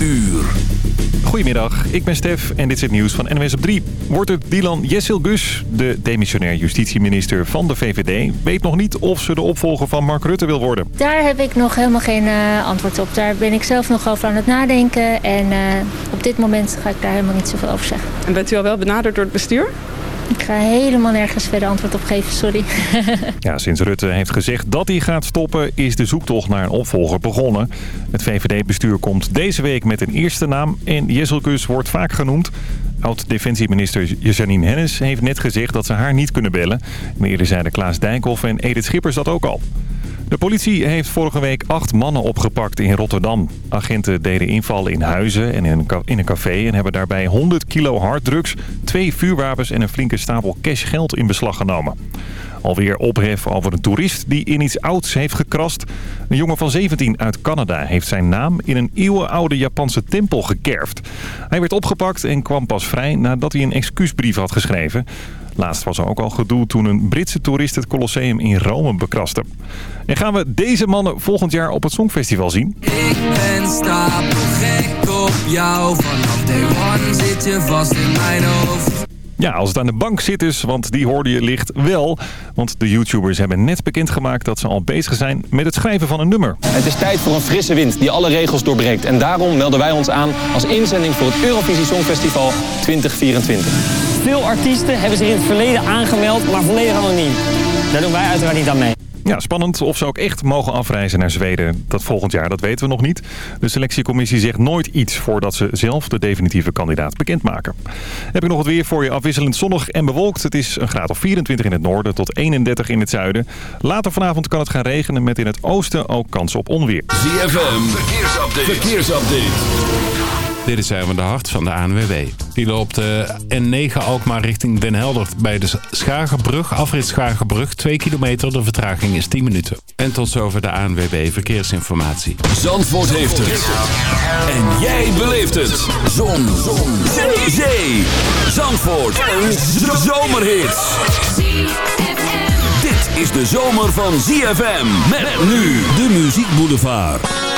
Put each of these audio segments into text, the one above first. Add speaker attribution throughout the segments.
Speaker 1: uur.
Speaker 2: Goedemiddag, ik ben Stef en dit is het nieuws van NWS op 3. Wordt het Dylan Jessil-Gus, de demissionair justitieminister van de VVD... weet nog niet of ze de opvolger van Mark Rutte wil worden.
Speaker 3: Daar heb ik nog helemaal geen uh, antwoord op. Daar ben ik zelf nog over aan het nadenken. En uh, op dit moment ga ik daar helemaal niet zoveel over zeggen.
Speaker 4: En bent u al wel benaderd door het bestuur?
Speaker 3: Ik ga helemaal nergens verder antwoord op geven, sorry.
Speaker 2: ja, sinds Rutte heeft gezegd dat hij gaat stoppen... is de zoektocht naar een opvolger begonnen. Het VVD-bestuur komt deze week met een eerste naam... en Jesselkus wordt vaak genoemd. Oud-defensieminister Janine Hennis heeft net gezegd dat ze haar niet kunnen bellen. eerder zeiden Klaas Dijkhoff en Edith Schippers dat ook al. De politie heeft vorige week acht mannen opgepakt in Rotterdam. Agenten deden invallen in huizen en in een café... en hebben daarbij 100 kilo harddrugs, twee vuurwapens... en een flinke stapel cashgeld in beslag genomen. Alweer ophef over een toerist die in iets ouds heeft gekrast. Een jongen van 17 uit Canada heeft zijn naam in een eeuwenoude Japanse tempel gekerfd. Hij werd opgepakt en kwam pas vrij nadat hij een excuusbrief had geschreven. Laatst was er ook al gedoe toen een Britse toerist het Colosseum in Rome bekraste. En gaan we deze mannen volgend jaar op het Songfestival zien?
Speaker 1: Ik ben stapelgek op jou, vanaf day one zit je vast in mijn hoofd.
Speaker 2: Ja, als het aan de bank zit dus, want die hoorde je licht wel. Want de YouTubers hebben net bekendgemaakt dat ze al bezig zijn met het schrijven van een nummer.
Speaker 5: Het is tijd voor een frisse wind die alle regels doorbreekt. En daarom melden wij ons aan als inzending voor het Eurovisie Songfestival 2024.
Speaker 6: Veel artiesten hebben zich in het verleden aangemeld, maar volledig anoniem. Daar doen wij uiteraard niet aan mee.
Speaker 2: Ja, spannend of ze ook echt mogen afreizen naar Zweden. Dat volgend jaar, dat weten we nog niet. De selectiecommissie zegt nooit iets voordat ze zelf de definitieve kandidaat bekendmaken. Heb ik nog het weer voor je afwisselend zonnig en bewolkt. Het is een graad of 24 in het noorden tot 31 in het zuiden. Later vanavond kan het gaan regenen met in het oosten ook kans op onweer.
Speaker 1: ZFM, verkeersupdate. verkeersupdate.
Speaker 7: Dit is even de hart van de ANWB. Die loopt de N9 Alkmaar richting Den Helder bij de Schagerbrug, afrit Schagerbrug. 2 kilometer, de vertraging is 10 minuten. En tot zover de ANWB Verkeersinformatie.
Speaker 1: Zandvoort heeft het. En jij beleeft het. Zon. Zon. Zee. Zee. Zandvoort. Een zomerhit. Dit is de zomer van ZFM. Met nu de Muziek Boulevard.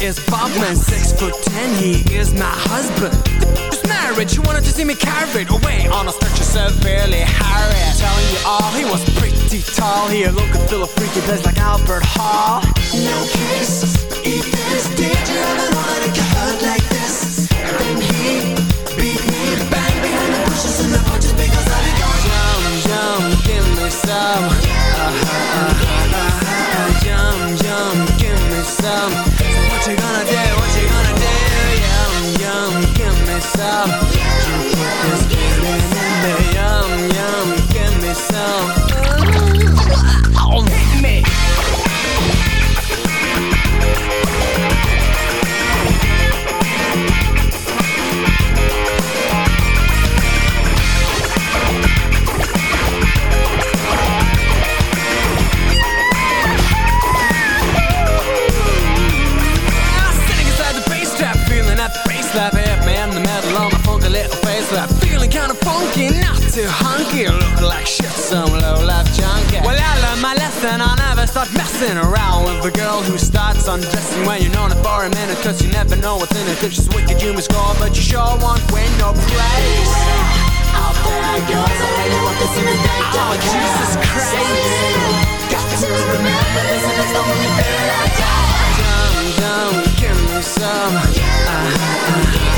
Speaker 8: is Bobman Six foot ten, he is my husband. Just married, she wanted to see me carried away On a stretcher severely harried. Telling you all, he was pretty tall. He looked and feel freaky place like Albert Hall. No kisses, if there's danger hunky, not too hunky. Look like shit, some low-life junkie. Well, I learned my lesson. I'll never start messing around with a girl who starts undressing when you're known for a minute. Cause you never know what's in her If she's wicked, you must go, but you sure won't win no praise. Out there goes a You with this in the day. Oh, Jesus Christ. Got to remember this, and it's the only thing I got. Dumb, dumb, give me some. Yeah, uh, uh, uh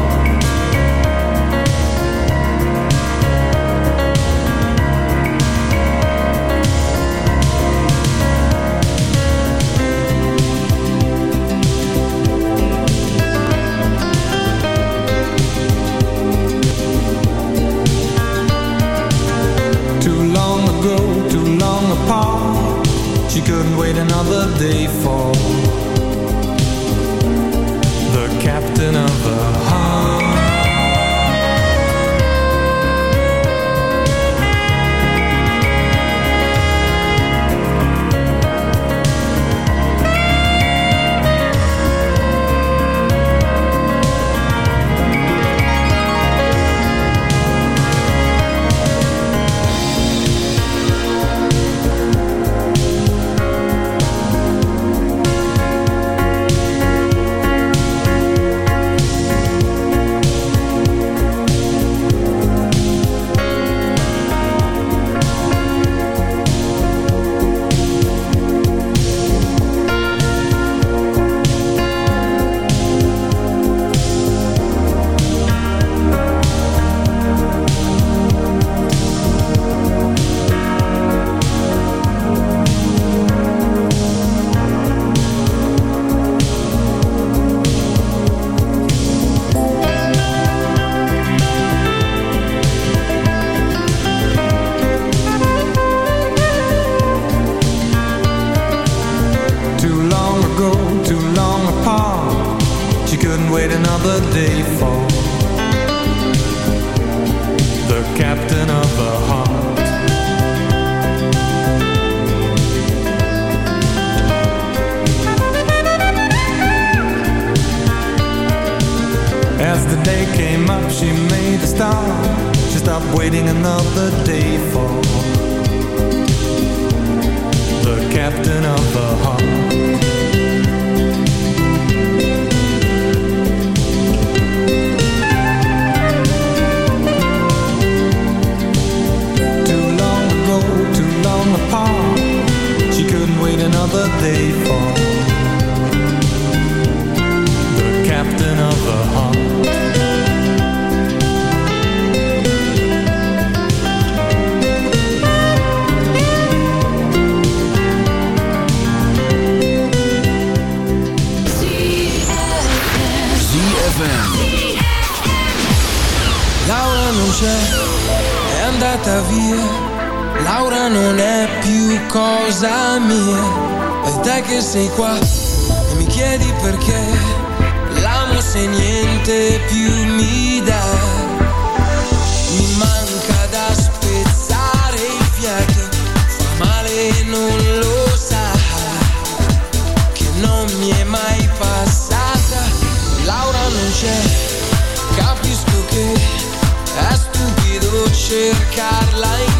Speaker 9: day
Speaker 8: falls luce capisco che è stupido cercarla in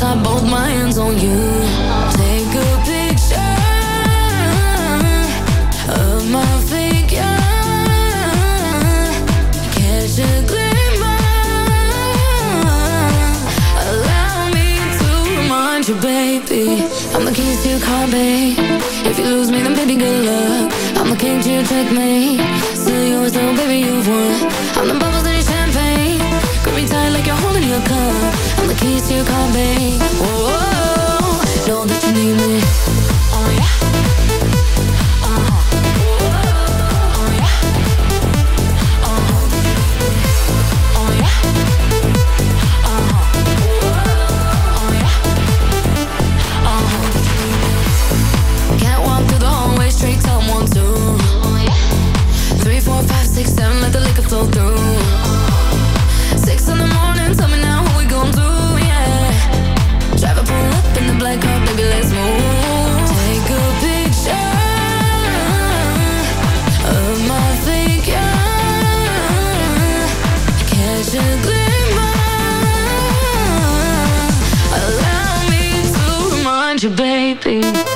Speaker 10: got both my hands on you. Take a picture of my figure. Catch a glimmer. Allow me to remind you, baby. I'm the keys to your car, babe. If you lose me, then baby, good luck. I'm the king to your checkmate You can't Whoa. feet.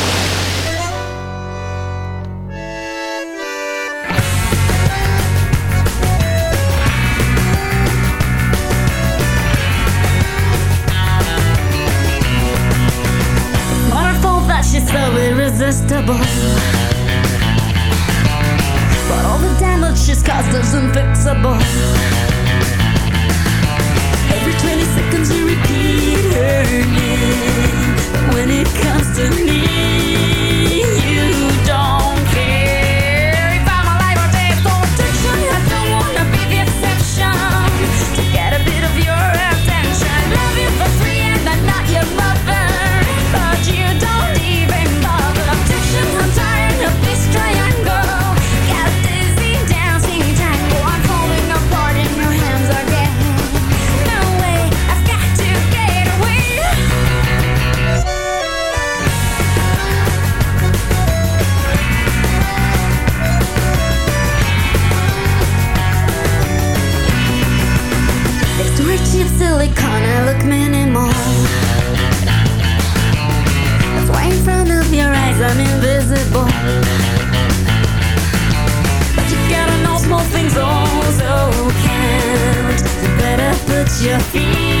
Speaker 10: your é feet.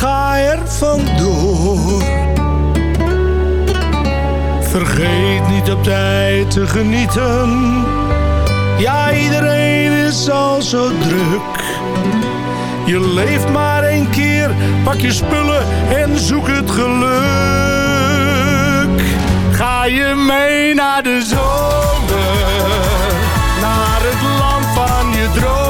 Speaker 11: Ga er vandoor. Vergeet niet op tijd te genieten. Ja, iedereen is al zo druk. Je leeft maar één keer, pak je spullen en zoek het geluk. Ga je mee naar de zomer, naar het land van je dromen.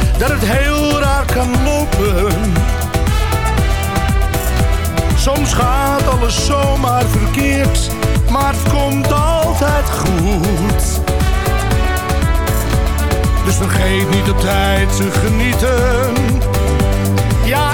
Speaker 11: dat het heel raar kan lopen. Soms gaat alles zomaar verkeerd, maar het komt altijd goed. Dus vergeet niet op tijd te genieten. Ja,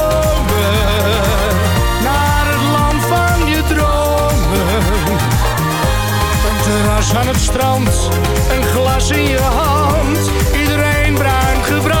Speaker 11: Terras aan het strand, een glas in je hand, iedereen bruin gebrand.